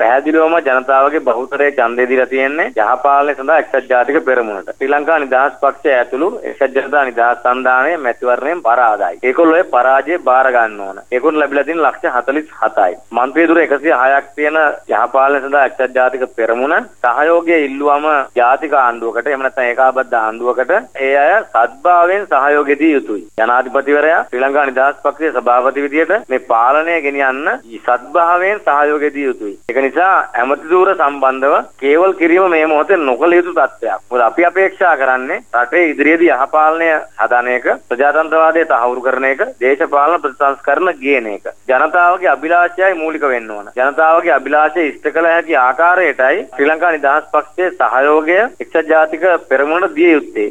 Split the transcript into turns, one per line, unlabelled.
පැහැදිලිවම ජනතාවගේ බහුතරයේ ඡන්දය දීලා තියෙන්නේ යහපාලනය සඳහා එක්සත් ජාතික පෙරමුණට. ශ්‍රී ලංකා නිදහස් පක්ෂය ඇතුළු එක්සත් ජනතා නිදහස් සන්ධානයේ මැතිවරණයෙන් පරාදයි. ඒගොල්ලෝ ඒ පරාජය බාර ගන්න ඕන. ඒගොල්ලෝ ලැබිලා තියෙන ලක්ෂ 47යි. මන්ත්‍රී දුර 106ක් තියෙන යහපාලනය සඳහා එක්සත් ජාතික පෙරමුණ සහයෝගය ඉල්ලුවම ජාතික ආණ්ඩුවකට එහෙම නැත්නම් ඒකාබද්ධ ආණ්ඩුවකට ඒ අය සත්භාවයෙන් සහයෝගය දී යුතුයි. ජනාධිපතිවරයා ශ්‍රී ලංකා නිදහස් පක්ෂයේ සභාපති විදියට මේ පාලනය ගෙනියන්න සත්භාවයෙන් සහයෝගය දී යුතුයි. ඒක නිසා ඇමති ධූර සම්බන්ධව කේවල් කිරීම මේ මොහොතේ නොකළ යුතු තත්ත්වයක්. මොකද අපි අපේක්ෂා කරන්නේ රටේ ඉදිරියේදී යහපාලනය හදන එක, ප්‍රජාතන්ත්‍රවාදය තහවුරු කරන එක, දේශපාලන ප්‍රතිසංස්කරණ ගේන එක. ජනතාවගේ අභිලාෂයයි මූලික වෙන්න ඕන. ජනතාවගේ අභිලාෂය ඉෂ්ට කළ හැකි ආකාරයටයි ශ්‍රී ලංකා නිදහස් පක්ෂයේ සහයෝගය එක්සත් ජාතික පෙරමුණට දිය යුත්තේ.